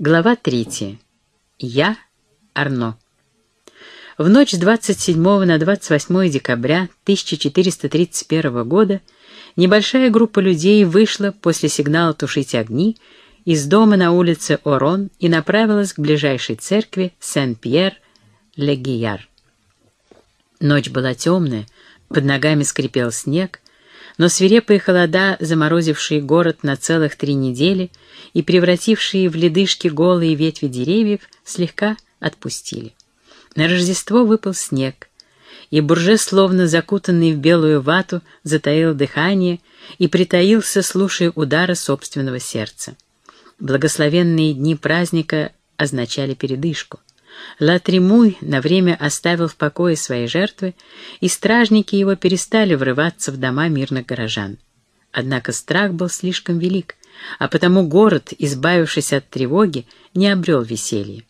Глава третья. Я Арно. В ночь с 27 на 28 декабря 1431 года небольшая группа людей вышла после сигнала «Тушить огни» из дома на улице Орон и направилась к ближайшей церкви Сен-Пьер-Легияр. Ночь была темная, под ногами скрипел снег, но свирепые холода, заморозившие город на целых три недели и превратившие в ледышки голые ветви деревьев, слегка отпустили. На Рождество выпал снег, и Бурже, словно закутанный в белую вату, затаил дыхание и притаился, слушая удары собственного сердца. Благословенные дни праздника означали передышку. Латримуй на время оставил в покое свои жертвы, и стражники его перестали врываться в дома мирных горожан. Однако страх был слишком велик, а потому город, избавившись от тревоги, не обрел веселья.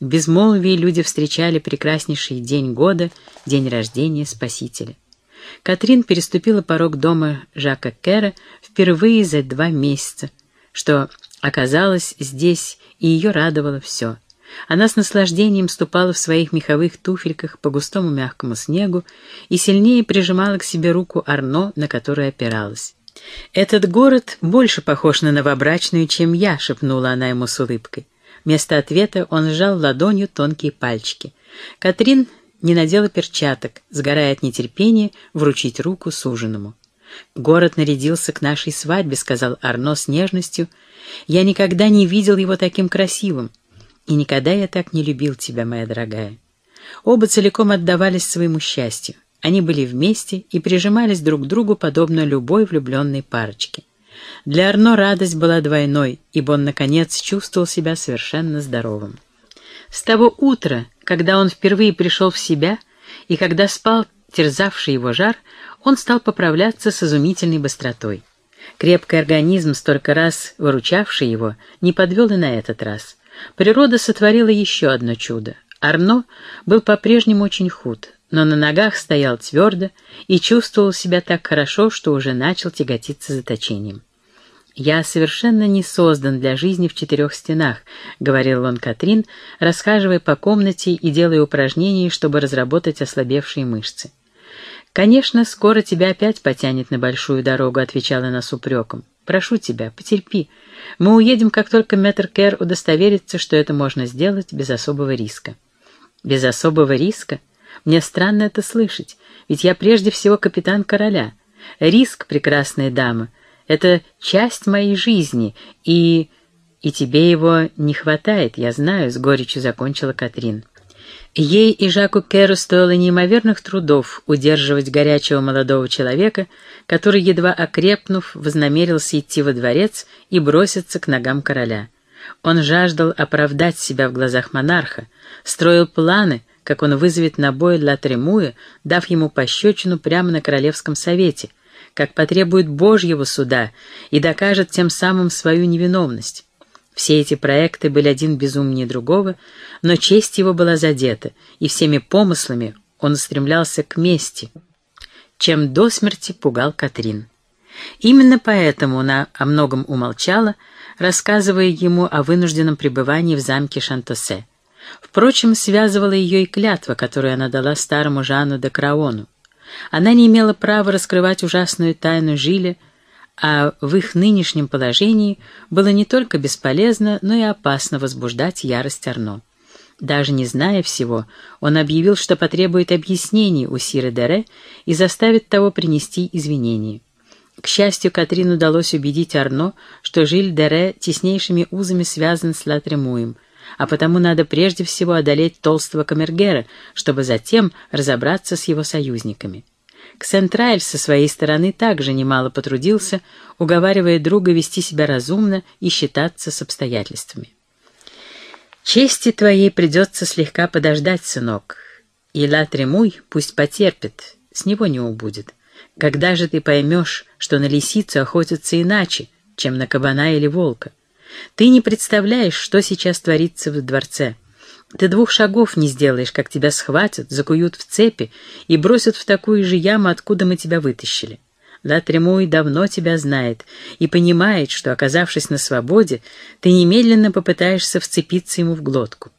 В безмолвии люди встречали прекраснейший день года, день рождения Спасителя. Катрин переступила порог дома Жака Кера впервые за два месяца, что оказалось здесь, и ее радовало все — она с наслаждением ступала в своих меховых туфельках по густому мягкому снегу и сильнее прижимала к себе руку Арно, на которую опиралась. «Этот город больше похож на новобрачную, чем я», — шепнула она ему с улыбкой. Вместо ответа он сжал ладонью тонкие пальчики. Катрин не надела перчаток, сгорая от нетерпения вручить руку суженому. «Город нарядился к нашей свадьбе», — сказал Арно с нежностью. «Я никогда не видел его таким красивым. И никогда я так не любил тебя, моя дорогая. Оба целиком отдавались своему счастью. Они были вместе и прижимались друг к другу, подобно любой влюбленной парочке. Для Арно радость была двойной, ибо он, наконец, чувствовал себя совершенно здоровым. С того утра, когда он впервые пришел в себя, и когда спал терзавший его жар, он стал поправляться с изумительной быстротой. Крепкий организм, столько раз выручавший его, не подвел и на этот раз. Природа сотворила еще одно чудо. Арно был по-прежнему очень худ, но на ногах стоял твердо и чувствовал себя так хорошо, что уже начал тяготиться заточением. «Я совершенно не создан для жизни в четырех стенах», — говорил он Катрин, расхаживая по комнате и делая упражнения, чтобы разработать ослабевшие мышцы. «Конечно, скоро тебя опять потянет на большую дорогу», — отвечала она с упреком. Прошу тебя, потерпи. Мы уедем, как только мэтр Кэр удостоверится, что это можно сделать без особого риска». «Без особого риска? Мне странно это слышать, ведь я прежде всего капитан короля. Риск, прекрасная дама, — это часть моей жизни, и... и тебе его не хватает, я знаю», — с горечью закончила Катрин. Ей и Жаку Керу стоило неимоверных трудов удерживать горячего молодого человека, который, едва окрепнув, вознамерился идти во дворец и броситься к ногам короля. Он жаждал оправдать себя в глазах монарха, строил планы, как он вызовет на бой Ла Тремуя, дав ему пощечину прямо на Королевском совете, как потребует Божьего суда и докажет тем самым свою невиновность. Все эти проекты были один безумнее другого, но честь его была задета, и всеми помыслами он устремлялся к мести, чем до смерти пугал Катрин. Именно поэтому она о многом умолчала, рассказывая ему о вынужденном пребывании в замке Шантосе. Впрочем, связывала ее и клятва, которую она дала старому Жану де Краону. Она не имела права раскрывать ужасную тайну Жиля, а в их нынешнем положении было не только бесполезно, но и опасно возбуждать ярость Арно. Даже не зная всего, он объявил, что потребует объяснений у Сиры Дере и заставит того принести извинения. К счастью, Катрин удалось убедить Арно, что Жиль Дере теснейшими узами связан с Латремуем, а потому надо прежде всего одолеть толстого камергера, чтобы затем разобраться с его союзниками. Ксентрайль со своей стороны также немало потрудился, уговаривая друга вести себя разумно и считаться с обстоятельствами. «Чести твоей придется слегка подождать, сынок, и Ла пусть потерпит, с него не убудет. Когда же ты поймешь, что на лисицу охотятся иначе, чем на кабана или волка? Ты не представляешь, что сейчас творится в дворце». Ты двух шагов не сделаешь, как тебя схватят, закуют в цепи и бросят в такую же яму, откуда мы тебя вытащили. Ла Тремуй давно тебя знает и понимает, что, оказавшись на свободе, ты немедленно попытаешься вцепиться ему в глотку.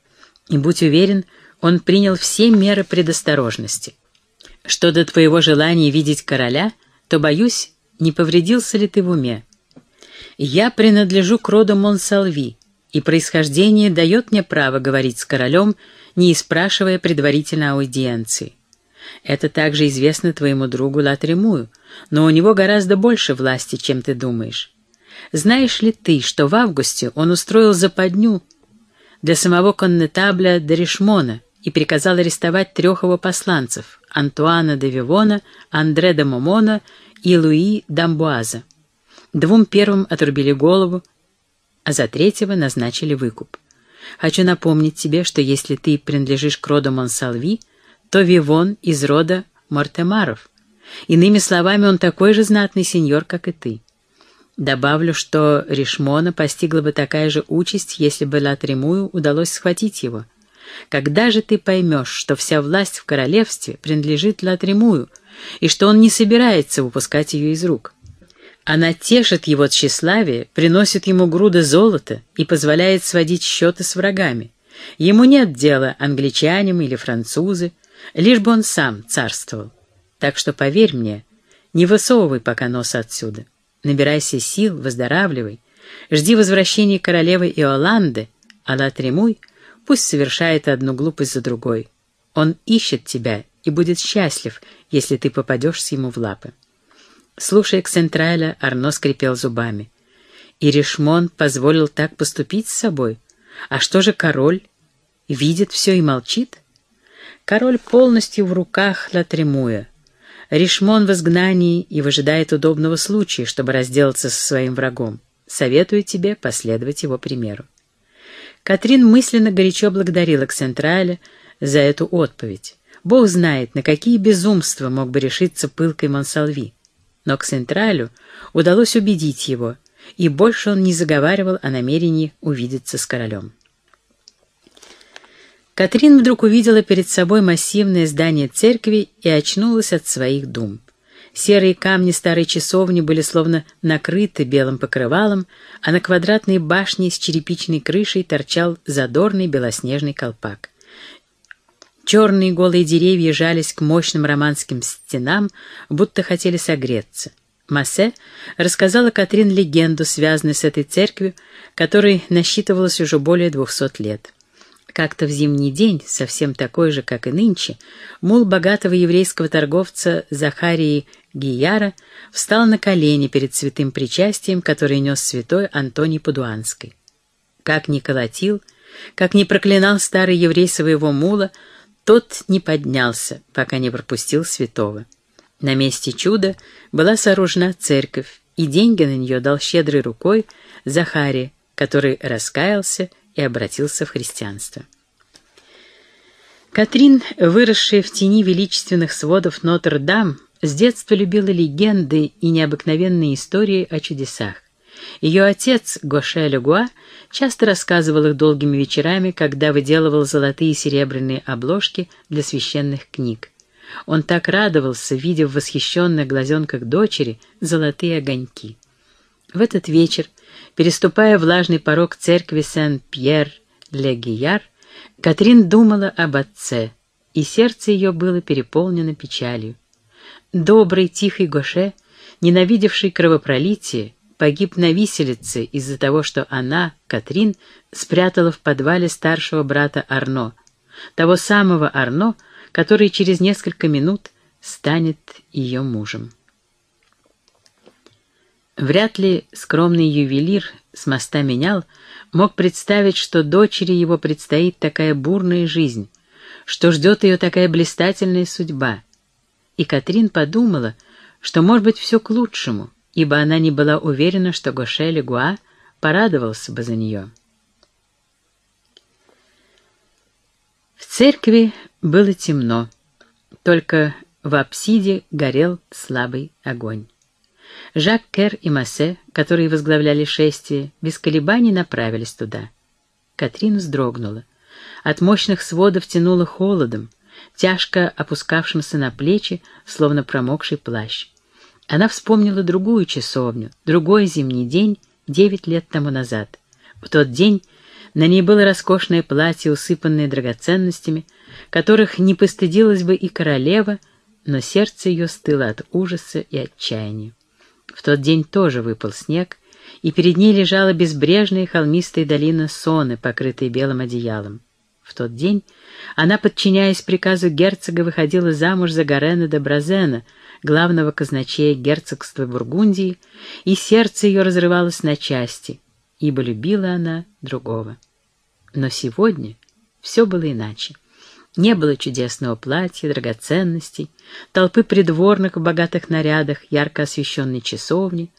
И будь уверен, он принял все меры предосторожности. Что до твоего желания видеть короля, то, боюсь, не повредился ли ты в уме. Я принадлежу к роду Монсалви, и происхождение дает мне право говорить с королем, не спрашивая предварительно аудиенции. Это также известно твоему другу Латремую, но у него гораздо больше власти, чем ты думаешь. Знаешь ли ты, что в августе он устроил западню для самого коннетабля Деришмона и приказал арестовать трех его посланцев — Антуана де Вивона, Андре де Момона и Луи Дамбуаза. Двум первым отрубили голову, а за третьего назначили выкуп. Хочу напомнить тебе, что если ты принадлежишь к роду Монсалви, то Вивон из рода Мортемаров. Иными словами, он такой же знатный сеньор, как и ты. Добавлю, что Ришмона постигла бы такая же участь, если бы Латремую удалось схватить его. Когда же ты поймешь, что вся власть в королевстве принадлежит Латремую, и что он не собирается выпускать ее из рук? Она тешит его тщеславие, приносит ему груды золота и позволяет сводить счеты с врагами. Ему нет дела англичанам или французы, лишь бы он сам царствовал. Так что поверь мне, не высовывай пока носа отсюда. Набирайся сил, выздоравливай. Жди возвращения королевы Иоланды, а Латремуй пусть совершает одну глупость за другой. Он ищет тебя и будет счастлив, если ты попадешься ему в лапы. Слушая Ксентраля, Арно скрипел зубами. И Ришмон позволил так поступить с собой? А что же король? Видит все и молчит? Король полностью в руках Латремуя. Ришмон в изгнании и выжидает удобного случая, чтобы разделаться со своим врагом. Советую тебе последовать его примеру. Катрин мысленно горячо благодарила Ксентраля за эту отповедь. Бог знает, на какие безумства мог бы решиться пылкой Монсалви. Но к Централю удалось убедить его, и больше он не заговаривал о намерении увидеться с королем. Катрин вдруг увидела перед собой массивное здание церкви и очнулась от своих дум. Серые камни старой часовни были словно накрыты белым покрывалом, а на квадратной башне с черепичной крышей торчал задорный белоснежный колпак. Черные голые деревья жались к мощным романским стенам, будто хотели согреться. Массе рассказала Катрин легенду, связанную с этой церковью, которой насчитывалось уже более двухсот лет. Как-то в зимний день, совсем такой же, как и нынче, мул богатого еврейского торговца Захарии Гияра встал на колени перед святым причастием, который нес святой Антоний Падуанской. Как ни колотил, как ни проклинал старый еврей своего мула, тот не поднялся, пока не пропустил святого. На месте чуда была сооружена церковь, и деньги на нее дал щедрой рукой Захария, который раскаялся и обратился в христианство. Катрин, выросшая в тени величественных сводов Нотр-Дам, с детства любила легенды и необыкновенные истории о чудесах. Ее отец, Гоше Легуа, часто рассказывал их долгими вечерами, когда выделывал золотые и серебряные обложки для священных книг. Он так радовался, видя в восхищенных глазенках дочери золотые огоньки. В этот вечер, переступая влажный порог церкви Сен-Пьер-Ле-Гияр, Катрин думала об отце, и сердце ее было переполнено печалью. Добрый, тихий Гоше, ненавидевший кровопролитие, погиб на виселице из-за того, что она, Катрин, спрятала в подвале старшего брата Арно, того самого Арно, который через несколько минут станет ее мужем. Вряд ли скромный ювелир с моста менял мог представить, что дочери его предстоит такая бурная жизнь, что ждет ее такая блистательная судьба. И Катрин подумала, что, может быть, все к лучшему — ибо она не была уверена, что Гоше Легуа порадовался бы за нее. В церкви было темно, только в апсиде горел слабый огонь. Жак Кер и Массе, которые возглавляли шествие, без колебаний направились туда. Катрин вздрогнула. От мощных сводов тянуло холодом, тяжко опускавшимся на плечи, словно промокший плащ. Она вспомнила другую часовню, другой зимний день, девять лет тому назад. В тот день на ней было роскошное платье, усыпанное драгоценностями, которых не постыдилась бы и королева, но сердце ее стыло от ужаса и отчаяния. В тот день тоже выпал снег, и перед ней лежала безбрежная холмистая долина Соны, покрытая белым одеялом. В тот день она, подчиняясь приказу герцога, выходила замуж за Гарена де Бразена, главного казначея герцогства Бургундии, и сердце ее разрывалось на части, ибо любила она другого. Но сегодня все было иначе. Не было чудесного платья, драгоценностей, толпы придворных в богатых нарядах, ярко освещенной часовни.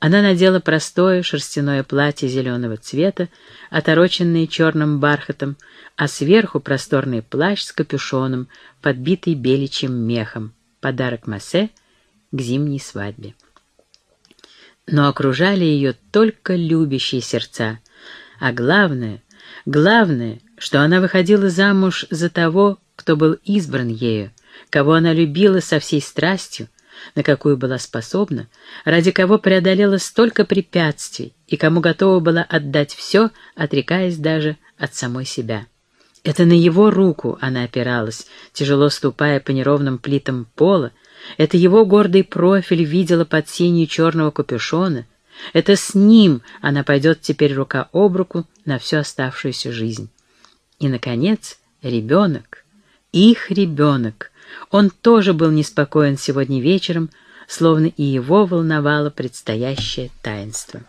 Она надела простое шерстяное платье зеленого цвета, отороченное черным бархатом, а сверху просторный плащ с капюшоном, подбитый беличьим мехом, подарок Массе к зимней свадьбе. Но окружали ее только любящие сердца, а главное, главное, что она выходила замуж за того, кто был избран ею, кого она любила со всей страстью, на какую была способна, ради кого преодолела столько препятствий и кому готова была отдать все, отрекаясь даже от самой себя. Это на его руку она опиралась, тяжело ступая по неровным плитам пола, это его гордый профиль видела под сенью черного капюшона, это с ним она пойдет теперь рука об руку на всю оставшуюся жизнь. И, наконец, ребенок, их ребенок, он тоже был неспокоен сегодня вечером, словно и его волновало предстоящее таинство.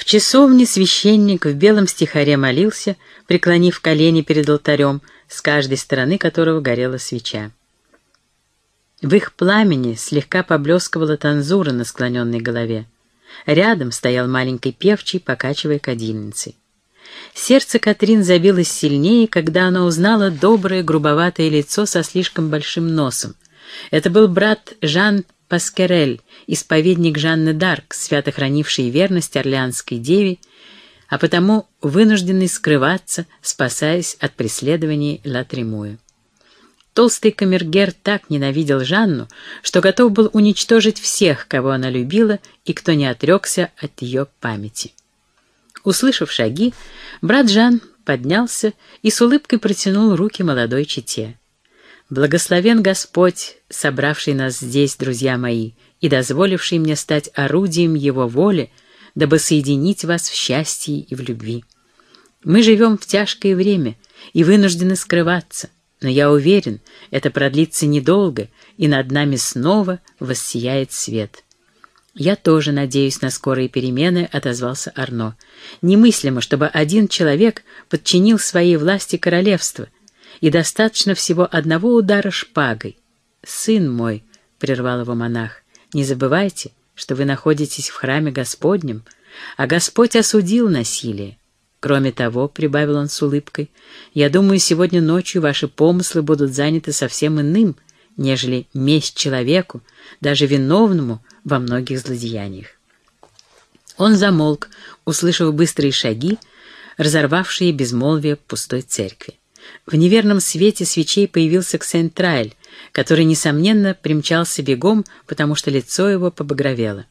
В часовне священник в белом стихаре молился, преклонив колени перед алтарем, с каждой стороны которого горела свеча. В их пламени слегка поблескивала танзура на склоненной голове. Рядом стоял маленький певчий, покачивая кадильницей. Сердце Катрин забилось сильнее, когда она узнала доброе грубоватое лицо со слишком большим носом. Это был брат Жан Паскерель, исповедник Жанны Д'Арк, свято хранивший верность Орлеанской деве, а потому вынужденный скрываться, спасаясь от преследований Ла Тремуя. Толстый камергер так ненавидел Жанну, что готов был уничтожить всех, кого она любила и кто не отрекся от ее памяти. Услышав шаги, брат Жан поднялся и с улыбкой протянул руки молодой чете. «Благословен Господь, собравший нас здесь, друзья мои, и дозволивший мне стать орудием Его воли, дабы соединить вас в счастье и в любви. Мы живем в тяжкое время и вынуждены скрываться, но я уверен, это продлится недолго, и над нами снова воссияет свет». «Я тоже надеюсь на скорые перемены», — отозвался Арно. «Немыслимо, чтобы один человек подчинил своей власти королевство, и достаточно всего одного удара шпагой». «Сын мой», — прервал его монах, — «не забывайте, что вы находитесь в храме Господнем, а Господь осудил насилие. Кроме того, — прибавил он с улыбкой, — я думаю, сегодня ночью ваши помыслы будут заняты совсем иным, нежели месть человеку, даже виновному, во многих злодеяниях. Он замолк, услышав быстрые шаги, разорвавшие безмолвие пустой церкви. В неверном свете свечей появился Ксентрайль, который, несомненно, примчался бегом, потому что лицо его побагровело.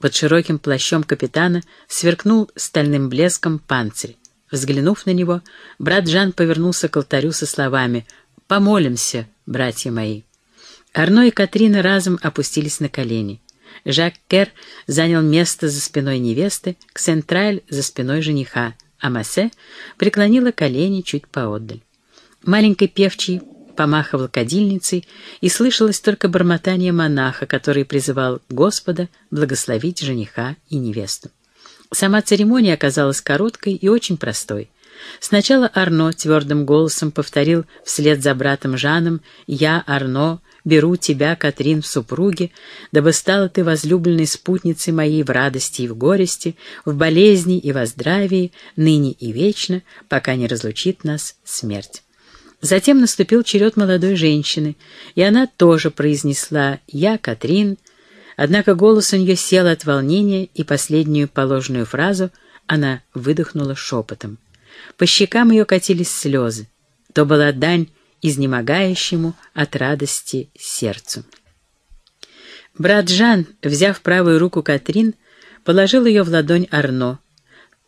Под широким плащом капитана сверкнул стальным блеском панцирь. Взглянув на него, брат Жан повернулся к алтарю со словами «Помолимся, братья мои». Арно и Катрина разом опустились на колени. Жак Кер занял место за спиной невесты, Ксентраль за спиной жениха, а Массе преклонила колени чуть поотдаль. Маленький певчий помахивал кадильницей, и слышалось только бормотание монаха, который призывал Господа благословить жениха и невесту. Сама церемония оказалась короткой и очень простой. Сначала Арно твердым голосом повторил вслед за братом Жаном «Я, Арно, беру тебя, Катрин, в супруги, дабы стала ты возлюбленной спутницей моей в радости и в горести, в болезни и во здравии, ныне и вечно, пока не разлучит нас смерть». Затем наступил черед молодой женщины, и она тоже произнесла «Я, Катрин», однако голос у нее сел от волнения, и последнюю положенную фразу она выдохнула шепотом. По щекам ее катились слезы. То была дань изнемогающему от радости сердцу. Брат Жан, взяв правую руку Катрин, положил ее в ладонь Арно,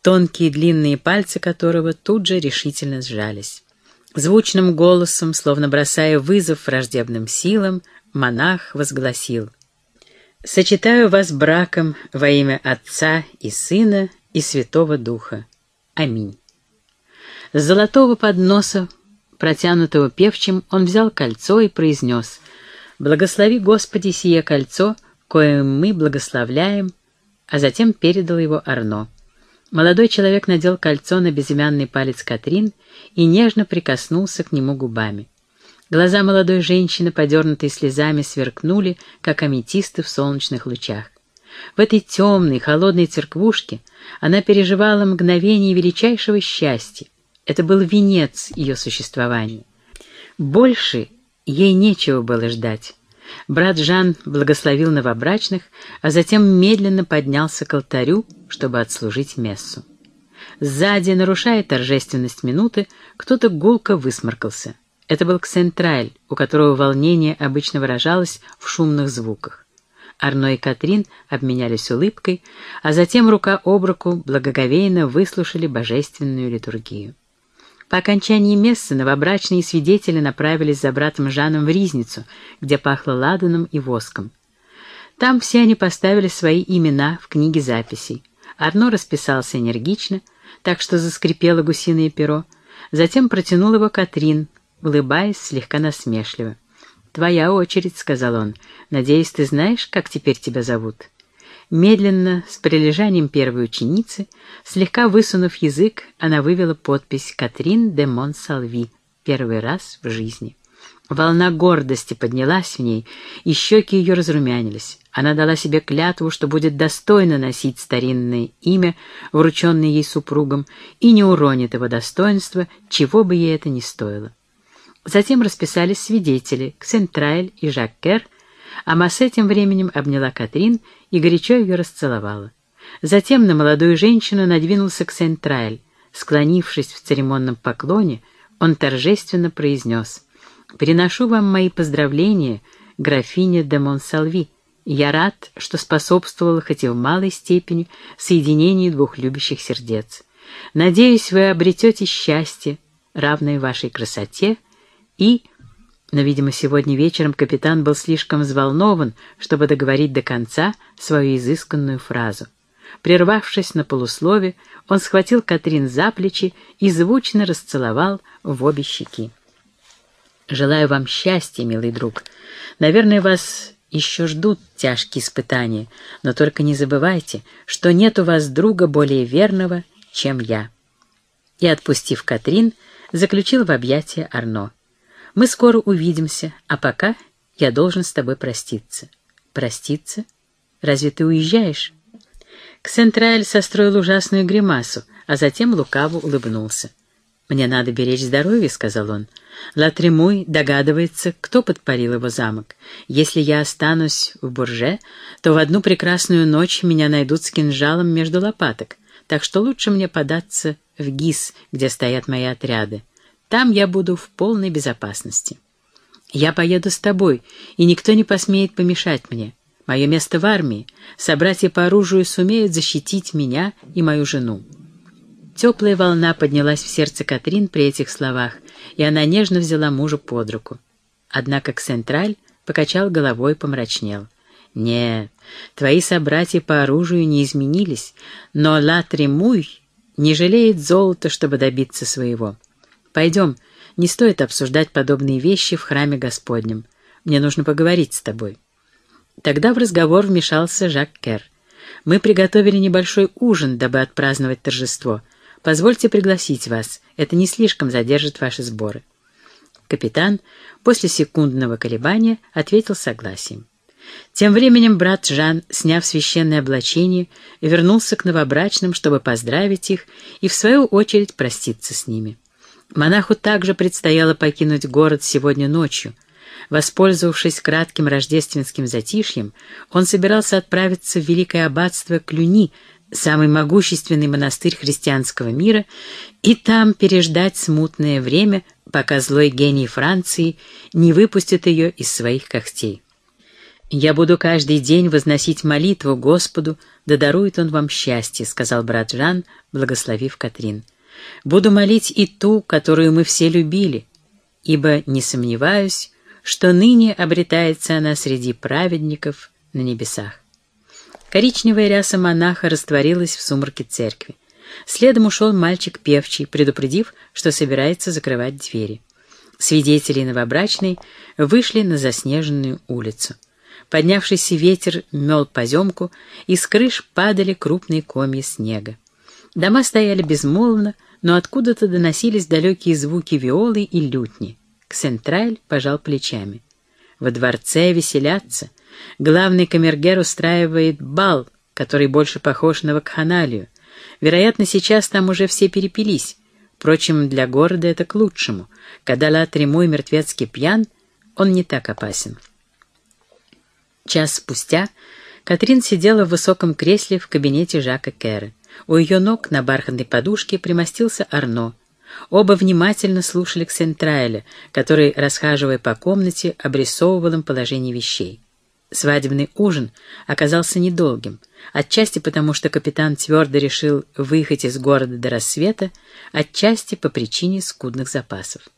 тонкие длинные пальцы которого тут же решительно сжались. Звучным голосом, словно бросая вызов враждебным силам, монах возгласил «Сочетаю вас браком во имя Отца и Сына и Святого Духа. Аминь». С золотого подноса, протянутого певчим, он взял кольцо и произнес «Благослови, Господи, сие кольцо, коим мы благословляем», а затем передал его Арно. Молодой человек надел кольцо на безымянный палец Катрин и нежно прикоснулся к нему губами. Глаза молодой женщины, подернутые слезами, сверкнули, как аметисты в солнечных лучах. В этой темной, холодной церквушке она переживала мгновение величайшего счастья. Это был венец ее существования. Больше ей нечего было ждать. Брат Жан благословил новобрачных, а затем медленно поднялся к алтарю, чтобы отслужить мессу. Сзади, нарушая торжественность минуты, кто-то гулко высморкался. Это был Ксентраль, у которого волнение обычно выражалось в шумных звуках. Арно и Катрин обменялись улыбкой, а затем рука об руку благоговейно выслушали божественную литургию. По окончании мессы новобрачные свидетели направились за братом Жаном в Ризницу, где пахло ладаном и воском. Там все они поставили свои имена в книге записей. Арно расписался энергично, так что заскрипело гусиное перо, затем протянул его Катрин, улыбаясь слегка насмешливо. «Твоя очередь», — сказал он. «Надеюсь, ты знаешь, как теперь тебя зовут?» Медленно, с прилежанием первой ученицы, слегка высунув язык, она вывела подпись «Катрин де Монсалви» первый раз в жизни. Волна гордости поднялась в ней, и щеки ее разрумянились. Она дала себе клятву, что будет достойно носить старинное имя, врученное ей супругом, и не уронит его достоинства, чего бы ей это ни стоило. Затем расписались свидетели Ксентрайль и Жаккер, а Массе тем временем обняла Катрин и горячо ее расцеловала. Затем на молодую женщину надвинулся Ксентрайль. Склонившись в церемонном поклоне, он торжественно произнес «Приношу вам мои поздравления, графиня де Монсалви. Я рад, что способствовал хоть и в малой степени соединению двух любящих сердец. Надеюсь, вы обретете счастье, равное вашей красоте, и но, видимо, сегодня вечером капитан был слишком взволнован, чтобы договорить до конца свою изысканную фразу. Прервавшись на полуслове, он схватил Катрин за плечи и звучно расцеловал в обе щеки. «Желаю вам счастья, милый друг. Наверное, вас еще ждут тяжкие испытания, но только не забывайте, что нет у вас друга более верного, чем я». И, отпустив Катрин, заключил в объятия Арно. Мы скоро увидимся, а пока я должен с тобой проститься». «Проститься? Разве ты уезжаешь?» Ксентраль состроил ужасную гримасу, а затем лукаво улыбнулся. «Мне надо беречь здоровье», — сказал он. Латремуй догадывается, кто подпалил его замок. Если я останусь в Бурже, то в одну прекрасную ночь меня найдут с кинжалом между лопаток, так что лучше мне податься в ГИС, где стоят мои отряды. Там я буду в полной безопасности. Я поеду с тобой, и никто не посмеет помешать мне. Мое место в армии. Собратья по оружию сумеют защитить меня и мою жену». Теплая волна поднялась в сердце Катрин при этих словах, и она нежно взяла мужа под руку. Однако Ксентраль покачал головой и помрачнел. «Нет, твои собратья по оружию не изменились, но Ла Тремуй не жалеет золота, чтобы добиться своего. Пойдем, не стоит обсуждать подобные вещи в храме Господнем. Мне нужно поговорить с тобой». Тогда в разговор вмешался Жак Кер. «Мы приготовили небольшой ужин, дабы отпраздновать торжество. Позвольте пригласить вас. Это не слишком задержит ваши сборы». Капитан после секундного колебания ответил согласием. Тем временем брат Жан, сняв священное облачение, вернулся к новобрачным, чтобы поздравить их и, в свою очередь, проститься с ними. Монаху также предстояло покинуть город сегодня ночью. Воспользовавшись кратким рождественским затишьем, он собирался отправиться в Великое аббатство Клюни, самый могущественный монастырь христианского мира, и там переждать смутное время, пока злой гений Франции не выпустит ее из своих когтей. «Я буду каждый день возносить молитву Господу, да дарует Он вам счастье», — сказал брат Жан, благословив Катрин. «Буду молить и ту, которую мы все любили, ибо не сомневаюсь, что ныне обретается она среди праведников на небесах». Коричневая ряса монаха растворилась в сумраке церкви. Следом ушел мальчик певчий, предупредив, что собирается закрывать двери. Свидетели новобрачной вышли на заснеженную улицу. Поднявшийся ветер мел поземку, и с крыш падали крупные комья снега. Дома стояли безмолвно, но откуда-то доносились далекие звуки виолы и лютни. Ксентраль пожал плечами. Во дворце веселятся. Главный камергер устраивает бал, который больше похож на вакханалию. Вероятно, сейчас там уже все перепились. Впрочем, для города это к лучшему. Когда Ла Тремуй мертвецкий пьян, он не так опасен. Час спустя Катрин сидела в высоком кресле в кабинете Жака Кэра. У ее ног на бархатной подушке примостился Арно. Оба внимательно слушали Ксентрайля, который, расхаживая по комнате, обрисовывал им положение вещей. Свадебный ужин оказался недолгим, отчасти потому, что капитан твердо решил выехать из города до рассвета, отчасти по причине скудных запасов.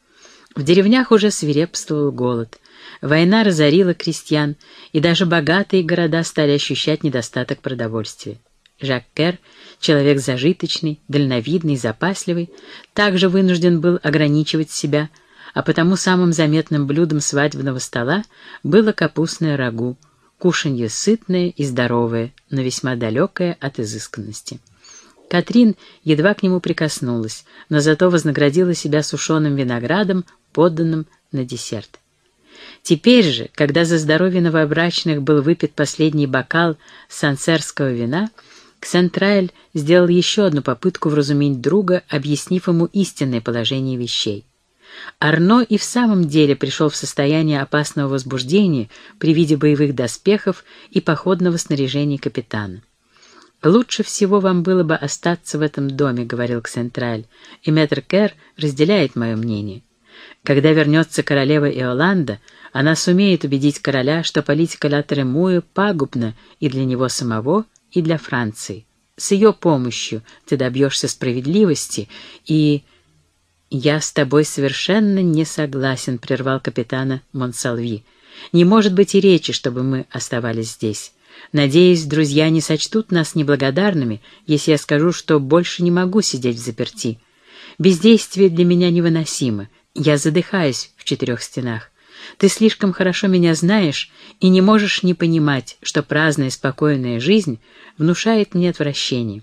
В деревнях уже свирепствовал голод. Война разорила крестьян, и даже богатые города стали ощущать недостаток продовольствия. Жак Кер, человек зажиточный, дальновидный, запасливый, также вынужден был ограничивать себя, а потому самым заметным блюдом свадебного стола было капустное рагу, кушанье сытное и здоровое, но весьма далекое от изысканности. Катрин едва к нему прикоснулась, но зато вознаградила себя сушеным виноградом, подданным на десерт. Теперь же, когда за здоровье новобрачных был выпит последний бокал сансерского вина, Ксентрайль сделал еще одну попытку вразумить друга, объяснив ему истинное положение вещей. Арно и в самом деле пришел в состояние опасного возбуждения при виде боевых доспехов и походного снаряжения капитана. «Лучше всего вам было бы остаться в этом доме», — говорил Ксентраль, — «и мэтр Кэр разделяет мое мнение. Когда вернется королева Иоланда, она сумеет убедить короля, что политика Ля Тремуя пагубна и для него самого, и для Франции. С ее помощью ты добьешься справедливости, и... «Я с тобой совершенно не согласен», — прервал капитана Монсалви. «Не может быть и речи, чтобы мы оставались здесь. Надеюсь, друзья не сочтут нас неблагодарными, если я скажу, что больше не могу сидеть в заперти. Бездействие для меня невыносимо. Я задыхаюсь в четырех стенах. Ты слишком хорошо меня знаешь и не можешь не понимать, что праздная спокойная жизнь внушает мне отвращение.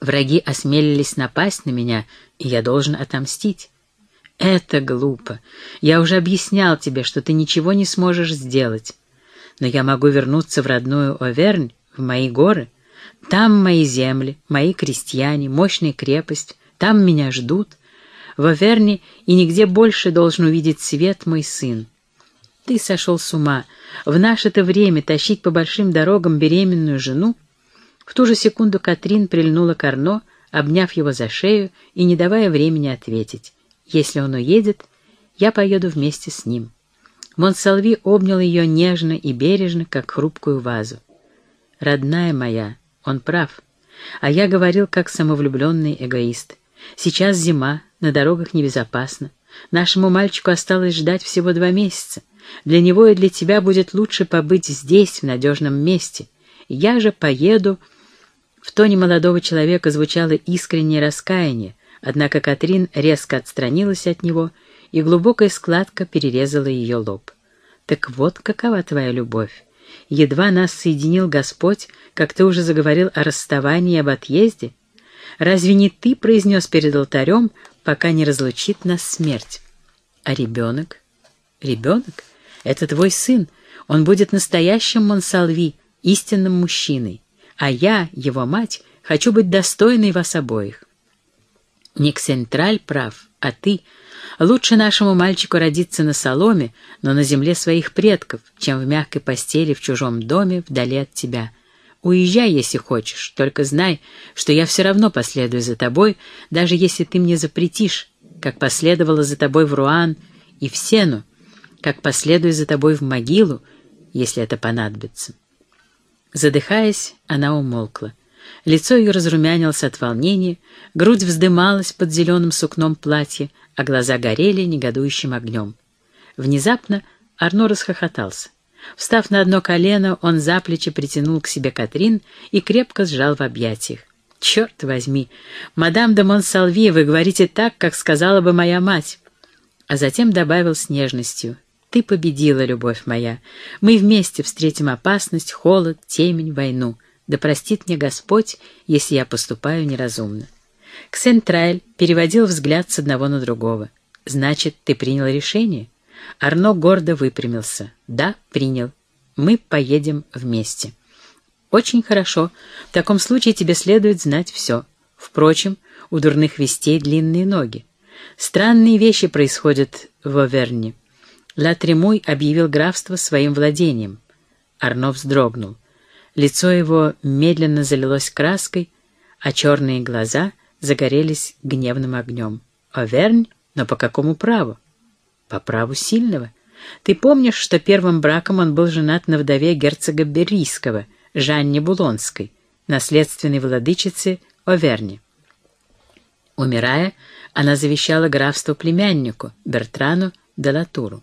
Враги осмелились напасть на меня, и я должен отомстить. Это глупо. Я уже объяснял тебе, что ты ничего не сможешь сделать. Но я могу вернуться в родную Овернь, в мои горы. Там мои земли, мои крестьяне, мощная крепость. Там меня ждут. В Оверне и нигде больше должен увидеть свет мой сын. Ты сошел с ума. В наше-то время тащить по большим дорогам беременную жену? В ту же секунду Катрин прильнула к Арно, обняв его за шею и не давая времени ответить. «Если он уедет, я поеду вместе с ним». Монсалви обнял ее нежно и бережно, как хрупкую вазу. «Родная моя, он прав. А я говорил, как самовлюбленный эгоист. Сейчас зима, на дорогах небезопасно. Нашему мальчику осталось ждать всего два месяца. Для него и для тебя будет лучше побыть здесь, в надежном месте. Я же поеду...» В тоне молодого человека звучало искреннее раскаяние, однако Катрин резко отстранилась от него, и глубокая складка перерезала ее лоб. «Так вот какова твоя любовь. Едва нас соединил Господь, как ты уже заговорил о расставании и об отъезде. Разве не ты произнес перед алтарем, пока не разлучит нас смерть? А ребенок? Ребенок? Это твой сын. Он будет настоящим Монсалви, истинным мужчиной. А я, его мать, хочу быть достойной вас обоих. Не Ксентраль прав, а ты. Лучше нашему мальчику родиться на соломе, но на земле своих предков, чем в мягкой постели в чужом доме вдали от тебя. Уезжай, если хочешь, только знай, что я все равно последую за тобой, даже если ты мне запретишь, как последовала за тобой в Руан и в Сену, как последую за тобой в могилу, если это понадобится. Задыхаясь, она умолкла. Лицо ее разрумянилось от волнения, грудь вздымалась под зеленым сукном платья, а глаза горели негодующим огнем. Внезапно Арно расхохотался. Встав на одно колено, он за плечи притянул к себе Катрин и крепко сжал в объятиях. «Черт возьми! Мадам де Монсалви, вы говорите так, как сказала бы моя мать!» А затем добавил с нежностью. «Ты победила, любовь моя. Мы вместе встретим опасность, холод, темень, войну. Да простит мне Господь, если я поступаю неразумно. Ксентрайль переводил взгляд с одного на другого. «Значит, ты принял решение?» Арно гордо выпрямился. «Да, принял. Мы поедем вместе». «Очень хорошо. В таком случае тебе следует знать все. Впрочем, у дурных вестей длинные ноги. Странные вещи происходят в Оверне. Ла Тремуй объявил графство своим владением». Арно вздрогнул. Лицо его медленно залилось краской, а черные глаза загорелись гневным огнем. «Овернь? Но по какому праву?» «По праву сильного. Ты помнишь, что первым браком он был женат на вдове герцога Берийского, Жанне Булонской, наследственной владычице Оверни?» Умирая, она завещала графство племяннику, Бертрану де Латуру.